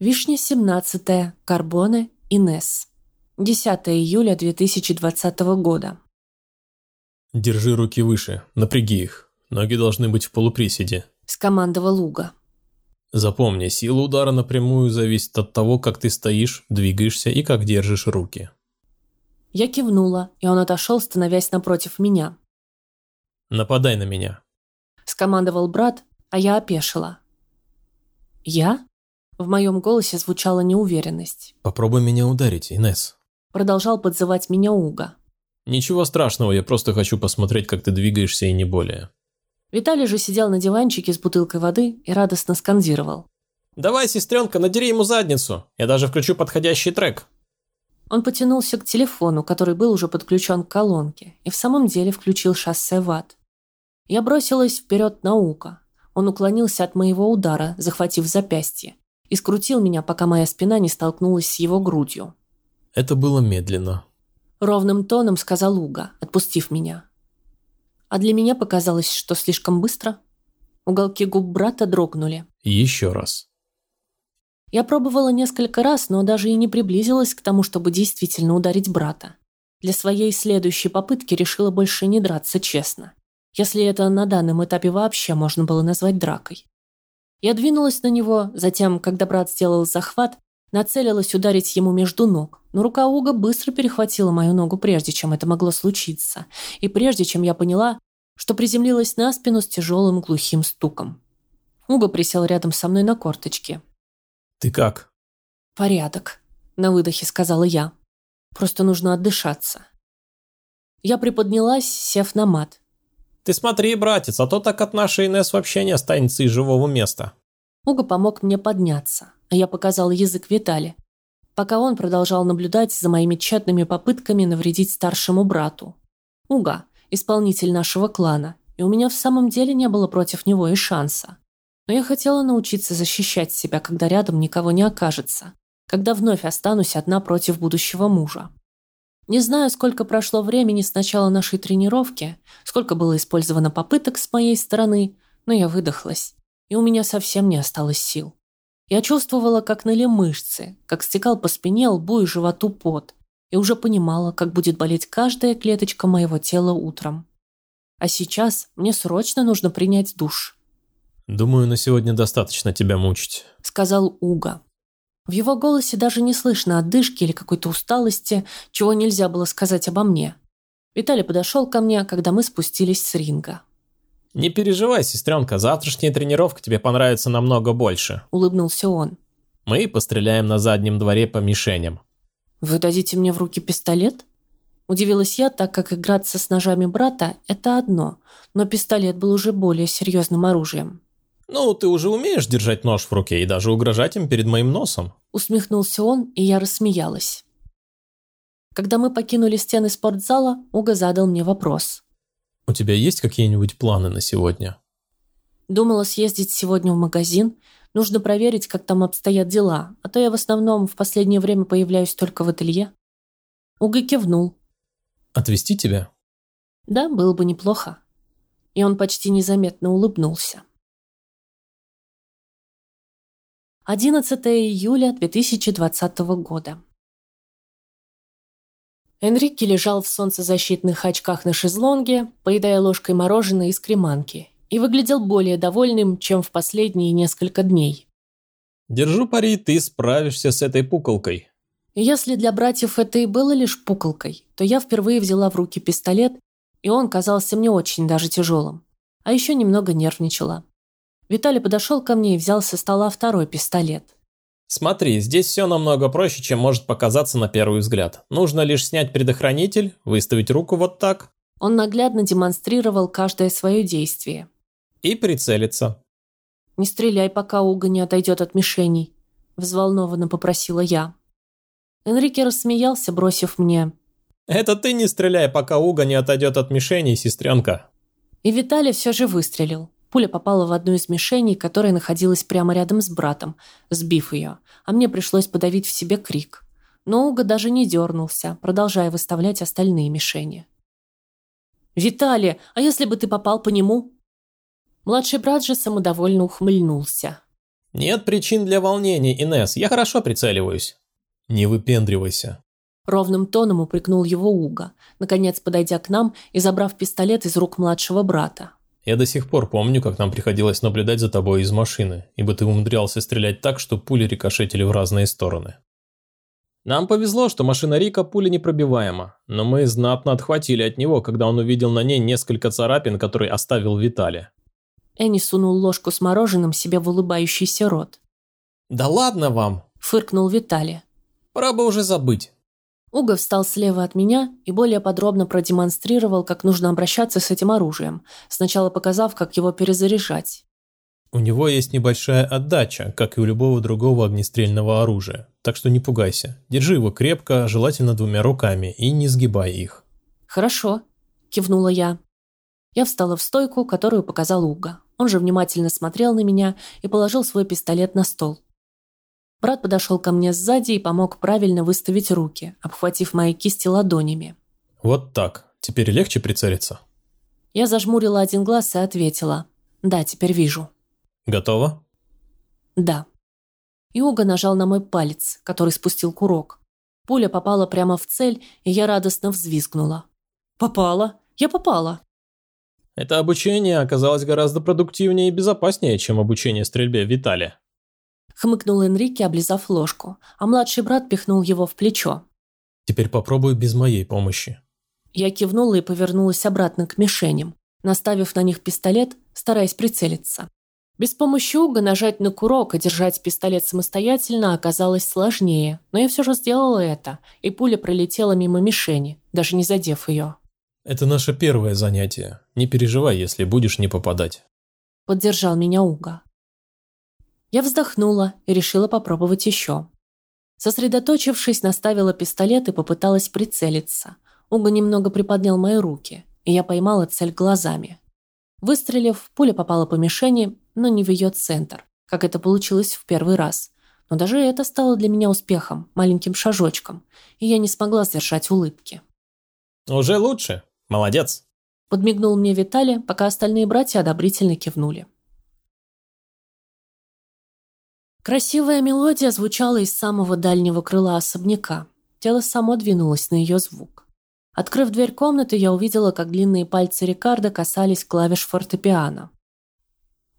Вишня 17, Карбоне, Инес. 10 июля 2020 года. Держи руки выше, напряги их. Ноги должны быть в полуприседе. Скомандовал Уга. Запомни, сила удара напрямую зависит от того, как ты стоишь, двигаешься и как держишь руки. Я кивнула, и он отошел, становясь напротив меня. Нападай на меня. Скомандовал брат, а я опешила. Я? В моем голосе звучала неуверенность. Попробуй меня ударить, Инес. Продолжал подзывать меня Уга. Ничего страшного, я просто хочу посмотреть, как ты двигаешься и не более. Виталий же сидел на диванчике с бутылкой воды и радостно скандировал. Давай, сестренка, надери ему задницу. Я даже включу подходящий трек. Он потянулся к телефону, который был уже подключен к колонке, и в самом деле включил шоссе в ад. Я бросилась вперед на Ука. Он уклонился от моего удара, захватив запястье, и скрутил меня, пока моя спина не столкнулась с его грудью. Это было медленно. Ровным тоном сказал Уга, отпустив меня. А для меня показалось, что слишком быстро. Уголки губ брата дрогнули. Еще раз. Я пробовала несколько раз, но даже и не приблизилась к тому, чтобы действительно ударить брата. Для своей следующей попытки решила больше не драться честно. Если это на данном этапе вообще можно было назвать дракой. Я двинулась на него, затем, когда брат сделал захват, нацелилась ударить ему между ног, но рука Уга быстро перехватила мою ногу, прежде чем это могло случиться, и прежде чем я поняла, что приземлилась на спину с тяжелым глухим стуком. Уга присел рядом со мной на корточке. «Ты как?» «Порядок», — на выдохе сказала я. «Просто нужно отдышаться». Я приподнялась, сев на мат. «Ты смотри, братец, а то так от нашей Инесс вообще не останется и живого места». Уга помог мне подняться, а я показал язык Витали, пока он продолжал наблюдать за моими тщетными попытками навредить старшему брату. Уга – исполнитель нашего клана, и у меня в самом деле не было против него и шанса. Но я хотела научиться защищать себя, когда рядом никого не окажется, когда вновь останусь одна против будущего мужа. Не знаю, сколько прошло времени с начала нашей тренировки, сколько было использовано попыток с моей стороны, но я выдохлась, и у меня совсем не осталось сил. Я чувствовала, как ныли мышцы, как стекал по спине, лбу и животу пот, и уже понимала, как будет болеть каждая клеточка моего тела утром. А сейчас мне срочно нужно принять душ. «Думаю, на сегодня достаточно тебя мучить», — сказал Уга. В его голосе даже не слышно отдышки или какой-то усталости, чего нельзя было сказать обо мне. Виталий подошел ко мне, когда мы спустились с ринга. «Не переживай, сестренка, завтрашняя тренировка тебе понравится намного больше», – улыбнулся он. «Мы постреляем на заднем дворе по мишеням». «Вы дадите мне в руки пистолет?» Удивилась я, так как играться с ножами брата – это одно, но пистолет был уже более серьезным оружием. «Ну, ты уже умеешь держать нож в руке и даже угрожать им перед моим носом». Усмехнулся он, и я рассмеялась. Когда мы покинули стены спортзала, Уга задал мне вопрос. «У тебя есть какие-нибудь планы на сегодня?» Думала съездить сегодня в магазин. Нужно проверить, как там обстоят дела, а то я в основном в последнее время появляюсь только в ателье. Уга кивнул. «Отвезти тебя?» «Да, было бы неплохо». И он почти незаметно улыбнулся. 11 июля 2020 года. Энрике лежал в солнцезащитных очках на шезлонге, поедая ложкой мороженое из креманки, и выглядел более довольным, чем в последние несколько дней. «Держу пари, ты справишься с этой пуколкой». Если для братьев это и было лишь пуколкой, то я впервые взяла в руки пистолет, и он казался мне очень даже тяжелым. А еще немного нервничала. Виталий подошел ко мне и взял со стола второй пистолет. Смотри, здесь все намного проще, чем может показаться на первый взгляд. Нужно лишь снять предохранитель, выставить руку вот так. Он наглядно демонстрировал каждое свое действие. И прицелиться. «Не стреляй, пока Уга не отойдет от мишеней», – взволнованно попросила я. Энрике рассмеялся, бросив мне. «Это ты не стреляй, пока Уга не отойдет от мишеней, сестренка». И Виталий все же выстрелил. Пуля попала в одну из мишеней, которая находилась прямо рядом с братом, сбив ее, а мне пришлось подавить в себе крик. Но Уга даже не дернулся, продолжая выставлять остальные мишени. «Виталий, а если бы ты попал по нему?» Младший брат же самодовольно ухмыльнулся. «Нет причин для волнений, Инес, я хорошо прицеливаюсь». «Не выпендривайся». Ровным тоном упрекнул его Уга, наконец подойдя к нам и забрав пистолет из рук младшего брата. «Я до сих пор помню, как нам приходилось наблюдать за тобой из машины, ибо ты умудрялся стрелять так, что пули рикошетили в разные стороны». Нам повезло, что машина Рика пуля непробиваема, но мы знатно отхватили от него, когда он увидел на ней несколько царапин, которые оставил Витали. Энни сунул ложку с мороженым себе в улыбающийся рот. «Да ладно вам!» – фыркнул Витали. «Пора бы уже забыть». Уга встал слева от меня и более подробно продемонстрировал, как нужно обращаться с этим оружием, сначала показав, как его перезаряжать. У него есть небольшая отдача, как и у любого другого огнестрельного оружия, так что не пугайся. Держи его крепко, желательно двумя руками, и не сгибай их. «Хорошо», – кивнула я. Я встала в стойку, которую показал Уга. Он же внимательно смотрел на меня и положил свой пистолет на стол. Брат подошел ко мне сзади и помог правильно выставить руки, обхватив мои кисти ладонями. «Вот так. Теперь легче прицелиться?» Я зажмурила один глаз и ответила. «Да, теперь вижу». «Готово?» «Да». Иога нажал на мой палец, который спустил курок. Пуля попала прямо в цель, и я радостно взвизгнула. «Попала! Я попала!» Это обучение оказалось гораздо продуктивнее и безопаснее, чем обучение стрельбе в Витале. Хмыкнул Энрике, облизав ложку, а младший брат пихнул его в плечо. Теперь попробуй без моей помощи. Я кивнула и повернулась обратно к мишеням, наставив на них пистолет, стараясь прицелиться. Без помощи Уга нажать на курок и держать пистолет самостоятельно оказалось сложнее, но я все же сделала это, и пуля пролетела мимо мишени, даже не задев ее. Это наше первое занятие. Не переживай, если будешь не попадать. Поддержал меня Уга. Я вздохнула и решила попробовать еще. Сосредоточившись, наставила пистолет и попыталась прицелиться. Уга немного приподнял мои руки, и я поймала цель глазами. Выстрелив, пуля попала по мишени, но не в ее центр, как это получилось в первый раз. Но даже это стало для меня успехом, маленьким шажочком, и я не смогла сдержать улыбки. «Уже лучше», Молодец!» Подмигнул мне Виталий, пока остальные братья одобрительно кивнули. Красивая мелодия звучала из самого дальнего крыла особняка. Тело само двинулось на ее звук. Открыв дверь комнаты, я увидела, как длинные пальцы Рикардо касались клавиш фортепиано.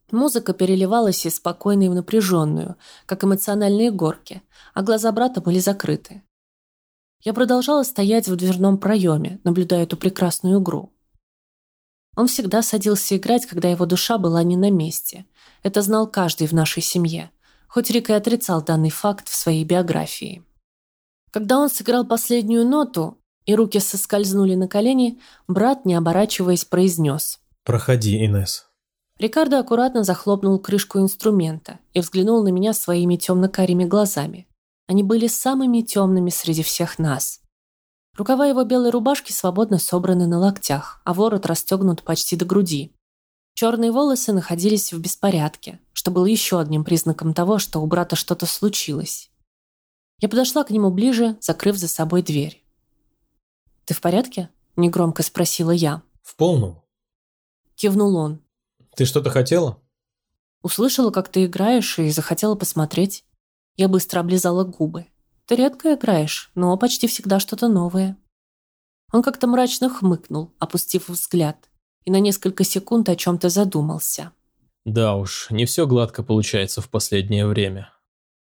Музыка переливалась из спокойной в напряженную, как эмоциональные горки, а глаза брата были закрыты. Я продолжала стоять в дверном проеме, наблюдая эту прекрасную игру. Он всегда садился играть, когда его душа была не на месте. Это знал каждый в нашей семье, хоть Рик и отрицал данный факт в своей биографии. Когда он сыграл последнюю ноту, и руки соскользнули на колени, брат, не оборачиваясь, произнес. «Проходи, Инес. Рикардо аккуратно захлопнул крышку инструмента и взглянул на меня своими темно-карими глазами. Они были самыми темными среди всех нас. Рукава его белой рубашки свободно собраны на локтях, а ворот расстегнут почти до груди. Черные волосы находились в беспорядке, что было еще одним признаком того, что у брата что-то случилось. Я подошла к нему ближе, закрыв за собой дверь. «Ты в порядке?» – негромко спросила я. «В полном». Кивнул он. «Ты что-то хотела?» Услышала, как ты играешь, и захотела посмотреть. Я быстро облизала губы. Ты редко играешь, но почти всегда что-то новое. Он как-то мрачно хмыкнул, опустив взгляд, и на несколько секунд о чем-то задумался. Да уж, не все гладко получается в последнее время.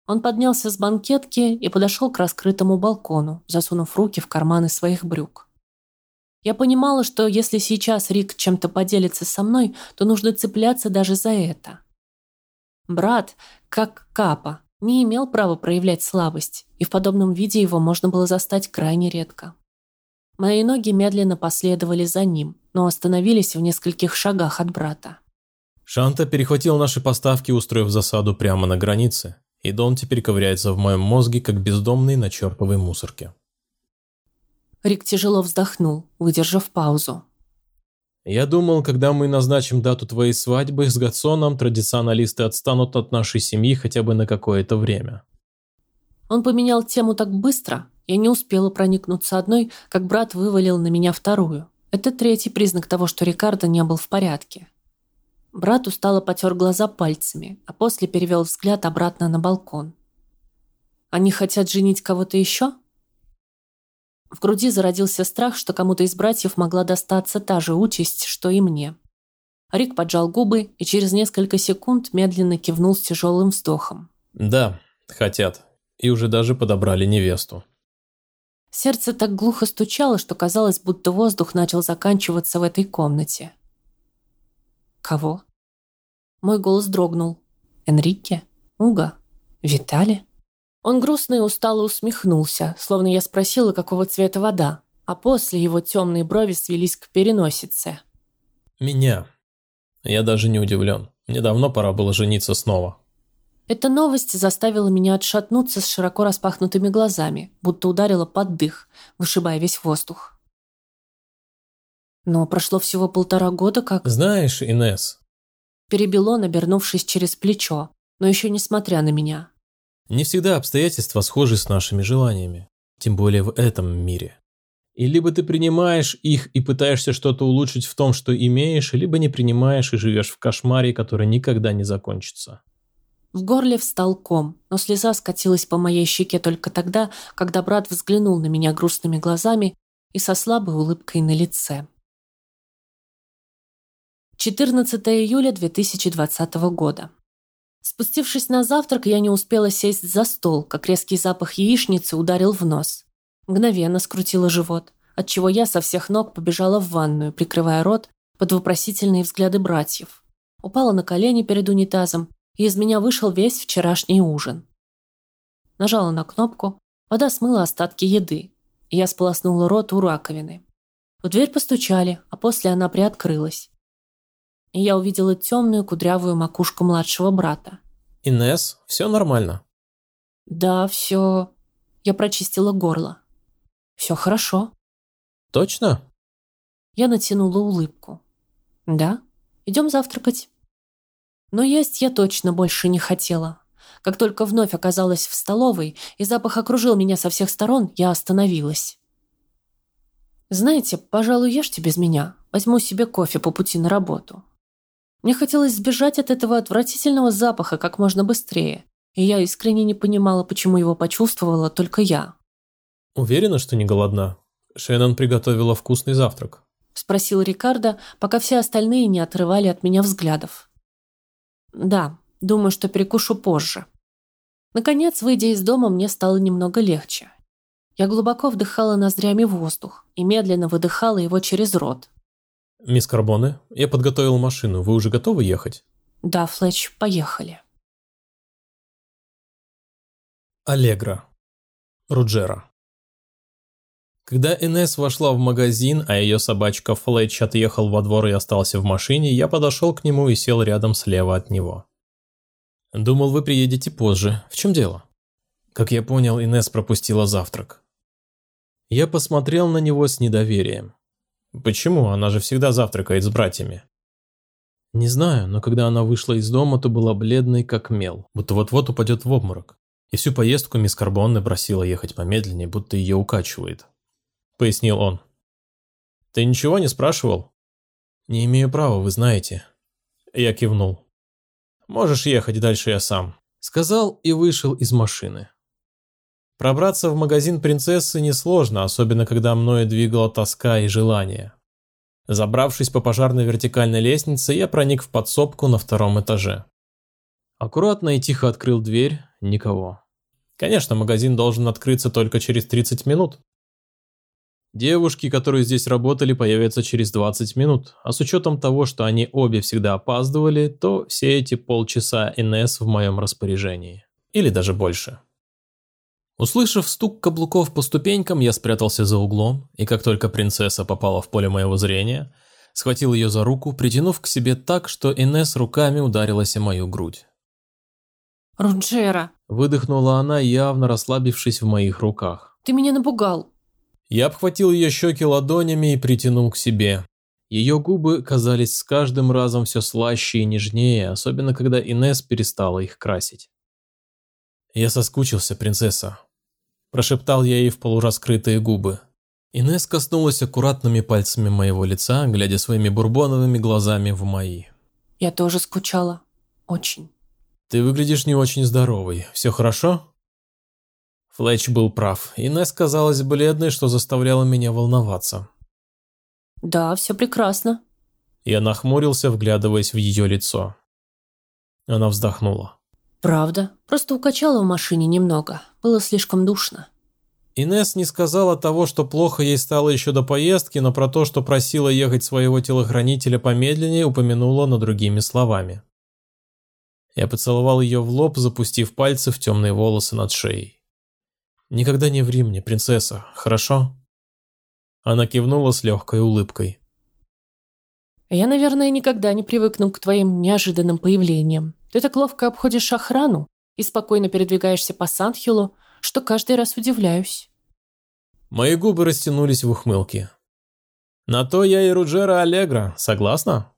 Он поднялся с банкетки и подошел к раскрытому балкону, засунув руки в карманы своих брюк. Я понимала, что если сейчас Рик чем-то поделится со мной, то нужно цепляться даже за это. Брат, как Капа, не имел права проявлять слабость, и в подобном виде его можно было застать крайне редко. Мои ноги медленно последовали за ним, но остановились в нескольких шагах от брата. Шанта перехватил наши поставки, устроив засаду прямо на границе, и Дон теперь ковыряется в моем мозге, как бездомный на черповой мусорке. Рик тяжело вздохнул, выдержав паузу. Я думал, когда мы назначим дату твоей свадьбы с Гатсоном, традиционалисты отстанут от нашей семьи хотя бы на какое-то время. Он поменял тему так быстро, я не успела проникнуться одной, как брат вывалил на меня вторую. Это третий признак того, что Рикардо не был в порядке. Брат устало потер глаза пальцами, а после перевел взгляд обратно на балкон. «Они хотят женить кого-то еще?» В груди зародился страх, что кому-то из братьев могла достаться та же участь, что и мне. Рик поджал губы и через несколько секунд медленно кивнул с тяжелым вздохом. «Да, хотят. И уже даже подобрали невесту». Сердце так глухо стучало, что казалось, будто воздух начал заканчиваться в этой комнате. «Кого?» Мой голос дрогнул. «Энрике? Уга? Витали?» Он грустно и устало усмехнулся, словно я спросила, какого цвета вода, а после его темные брови свелись к переносице. «Меня. Я даже не удивлен. Мне давно пора было жениться снова». Эта новость заставила меня отшатнуться с широко распахнутыми глазами, будто ударила под дых, вышибая весь воздух. Но прошло всего полтора года, как... «Знаешь, Инес, Перебил он, обернувшись через плечо, но еще не смотря на меня. Не всегда обстоятельства схожи с нашими желаниями, тем более в этом мире. И либо ты принимаешь их и пытаешься что-то улучшить в том, что имеешь, либо не принимаешь и живешь в кошмаре, который никогда не закончится. В горле встал ком, но слеза скатилась по моей щеке только тогда, когда брат взглянул на меня грустными глазами и со слабой улыбкой на лице. 14 июля 2020 года. Спустившись на завтрак, я не успела сесть за стол, как резкий запах яичницы ударил в нос. Мгновенно скрутила живот, отчего я со всех ног побежала в ванную, прикрывая рот под вопросительные взгляды братьев. Упала на колени перед унитазом, и из меня вышел весь вчерашний ужин. Нажала на кнопку, вода смыла остатки еды, и я сполоснула рот у раковины. В дверь постучали, а после она приоткрылась и я увидела темную кудрявую макушку младшего брата. «Инесс, все нормально?» «Да, все...» Я прочистила горло. «Все хорошо». «Точно?» Я натянула улыбку. «Да, идем завтракать». Но есть я точно больше не хотела. Как только вновь оказалась в столовой, и запах окружил меня со всех сторон, я остановилась. «Знаете, пожалуй, ешьте без меня. Возьму себе кофе по пути на работу. Мне хотелось сбежать от этого отвратительного запаха как можно быстрее, и я искренне не понимала, почему его почувствовала только я. «Уверена, что не голодна? Шеннон приготовила вкусный завтрак», – спросил Рикардо, пока все остальные не отрывали от меня взглядов. «Да, думаю, что перекушу позже». Наконец, выйдя из дома, мне стало немного легче. Я глубоко вдыхала ноздрями воздух и медленно выдыхала его через рот. «Мисс Карбоне, я подготовил машину. Вы уже готовы ехать?» «Да, Флетч, поехали». Аллегра. Руджера. Когда Инесс вошла в магазин, а ее собачка Флетч отъехал во двор и остался в машине, я подошел к нему и сел рядом слева от него. «Думал, вы приедете позже. В чем дело?» Как я понял, Инесс пропустила завтрак. Я посмотрел на него с недоверием. Почему? Она же всегда завтракает с братьями. Не знаю, но когда она вышла из дома, то была бледной как мел, будто вот-вот упадет в обморок. И всю поездку мисс Карбонне просила ехать помедленнее, будто ее укачивает. Пояснил он. Ты ничего не спрашивал? Не имею права, вы знаете. Я кивнул. Можешь ехать, дальше я сам. Сказал и вышел из машины. Пробраться в магазин принцессы несложно, особенно когда мною двигала тоска и желание. Забравшись по пожарной вертикальной лестнице, я проник в подсобку на втором этаже. Аккуратно и тихо открыл дверь, никого. Конечно, магазин должен открыться только через 30 минут. Девушки, которые здесь работали, появятся через 20 минут, а с учетом того, что они обе всегда опаздывали, то все эти полчаса НС в моем распоряжении. Или даже больше. Услышав стук каблуков по ступенькам, я спрятался за углом, и как только принцесса попала в поле моего зрения, схватил ее за руку, притянув к себе так, что Инесс руками ударилась о мою грудь. «Руджера!» – выдохнула она, явно расслабившись в моих руках. «Ты меня напугал!» Я обхватил ее щеки ладонями и притянул к себе. Ее губы казались с каждым разом все слаще и нежнее, особенно когда Инесс перестала их красить. «Я соскучился, принцесса», Прошептал я ей в полураскрытые губы. Инесс коснулась аккуратными пальцами моего лица, глядя своими бурбоновыми глазами в мои. Я тоже скучала. Очень. Ты выглядишь не очень здоровой. Все хорошо? Флетч был прав. Инесс казалась бледной, что заставляло меня волноваться. Да, все прекрасно. Я нахмурился, вглядываясь в ее лицо. Она вздохнула. Правда, просто укачала в машине немного. Было слишком душно. Инес не сказала того, что плохо ей стало еще до поездки, но про то, что просила ехать своего телохранителя помедленнее, упомянула, но другими словами. Я поцеловал ее в лоб, запустив пальцы в темные волосы над шеей. «Никогда не ври мне, принцесса, хорошо?» Она кивнула с легкой улыбкой. «Я, наверное, никогда не привыкну к твоим неожиданным появлениям. Ты так ловко обходишь охрану и спокойно передвигаешься по Сандхилу, что каждый раз удивляюсь. Мои губы растянулись в ухмылке. На то я и Руджера Аллегра, согласна?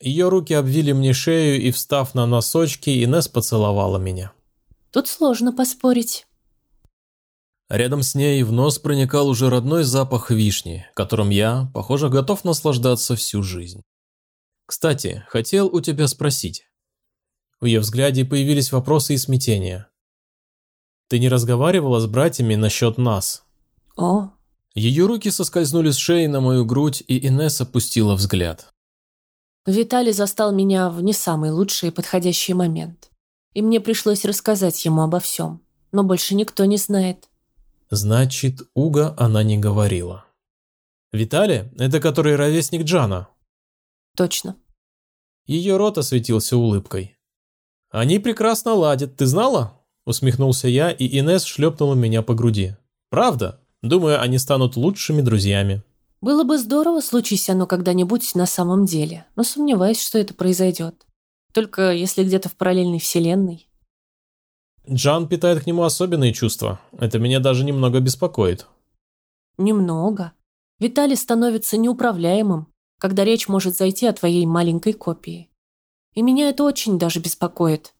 Ее руки обвили мне шею, и, встав на носочки, Инес поцеловала меня. Тут сложно поспорить. Рядом с ней в нос проникал уже родной запах вишни, которым я, похоже, готов наслаждаться всю жизнь. Кстати, хотел у тебя спросить. В ее взгляде появились вопросы и смятения. Ты не разговаривала с братьями насчет нас?» «О». Ее руки соскользнули с шеи на мою грудь, и Инесс опустила взгляд. Виталий застал меня в не самый лучший и подходящий момент. И мне пришлось рассказать ему обо всем. Но больше никто не знает. Значит, Уга она не говорила. Виталий – это который ровесник Джана? Точно. Ее рот осветился улыбкой. Они прекрасно ладят, ты знала? Усмехнулся я, и Инес шлепнула меня по груди. «Правда? Думаю, они станут лучшими друзьями». «Было бы здорово, случись оно когда-нибудь на самом деле, но сомневаюсь, что это произойдет. Только если где-то в параллельной вселенной». Джан питает к нему особенные чувства. Это меня даже немного беспокоит. Немного. Виталий становится неуправляемым, когда речь может зайти о твоей маленькой копии. И меня это очень даже беспокоит.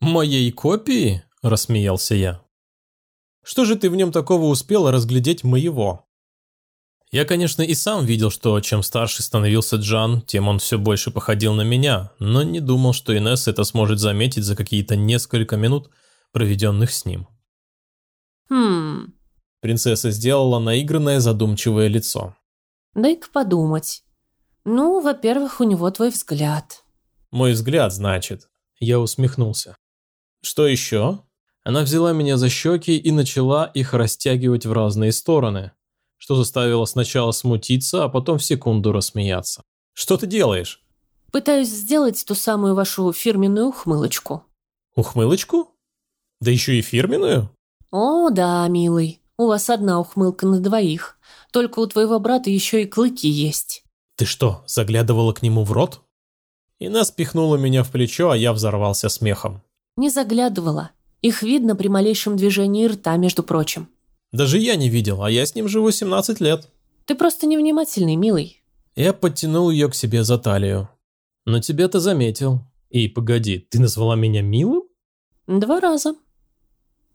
«Моей копии?» – рассмеялся я. «Что же ты в нем такого успела разглядеть моего?» Я, конечно, и сам видел, что чем старше становился Джан, тем он все больше походил на меня, но не думал, что Инесса это сможет заметить за какие-то несколько минут, проведенных с ним. «Хм...» Принцесса сделала наигранное задумчивое лицо. «Дай-ка подумать. Ну, во-первых, у него твой взгляд». «Мой взгляд, значит». Я усмехнулся. «Что еще?» Она взяла меня за щеки и начала их растягивать в разные стороны, что заставило сначала смутиться, а потом в секунду рассмеяться. «Что ты делаешь?» «Пытаюсь сделать ту самую вашу фирменную ухмылочку». «Ухмылочку? Да еще и фирменную?» «О, да, милый, у вас одна ухмылка на двоих, только у твоего брата еще и клыки есть». «Ты что, заглядывала к нему в рот?» Ина спихнула меня в плечо, а я взорвался смехом. Не заглядывала. Их видно при малейшем движении рта, между прочим. Даже я не видел, а я с ним живу 17 лет. Ты просто невнимательный, милый. Я подтянул ее к себе за талию. Но тебя-то заметил. И погоди, ты назвала меня милым? Два раза.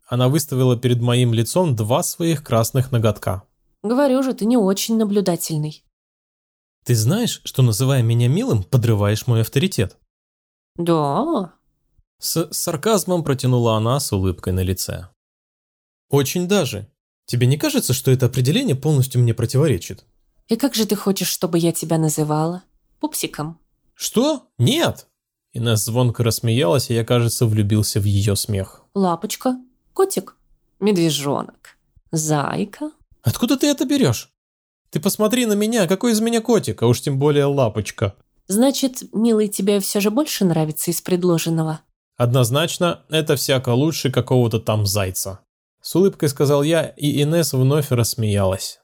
Она выставила перед моим лицом два своих красных ноготка. Говорю же, ты не очень наблюдательный. Ты знаешь, что называя меня милым, подрываешь мой авторитет? Да, с сарказмом протянула она с улыбкой на лице. «Очень даже. Тебе не кажется, что это определение полностью мне противоречит?» «И как же ты хочешь, чтобы я тебя называла? Пупсиком?» «Что? Нет!» Инесс звонко рассмеялась, и я, кажется, влюбился в ее смех. «Лапочка? Котик? Медвежонок? Зайка?» «Откуда ты это берешь? Ты посмотри на меня, какой из меня котик, а уж тем более лапочка!» «Значит, милый, тебе все же больше нравится из предложенного?» Однозначно, это всяко лучше какого-то там зайца. С улыбкой сказал я, и Инес вновь рассмеялась.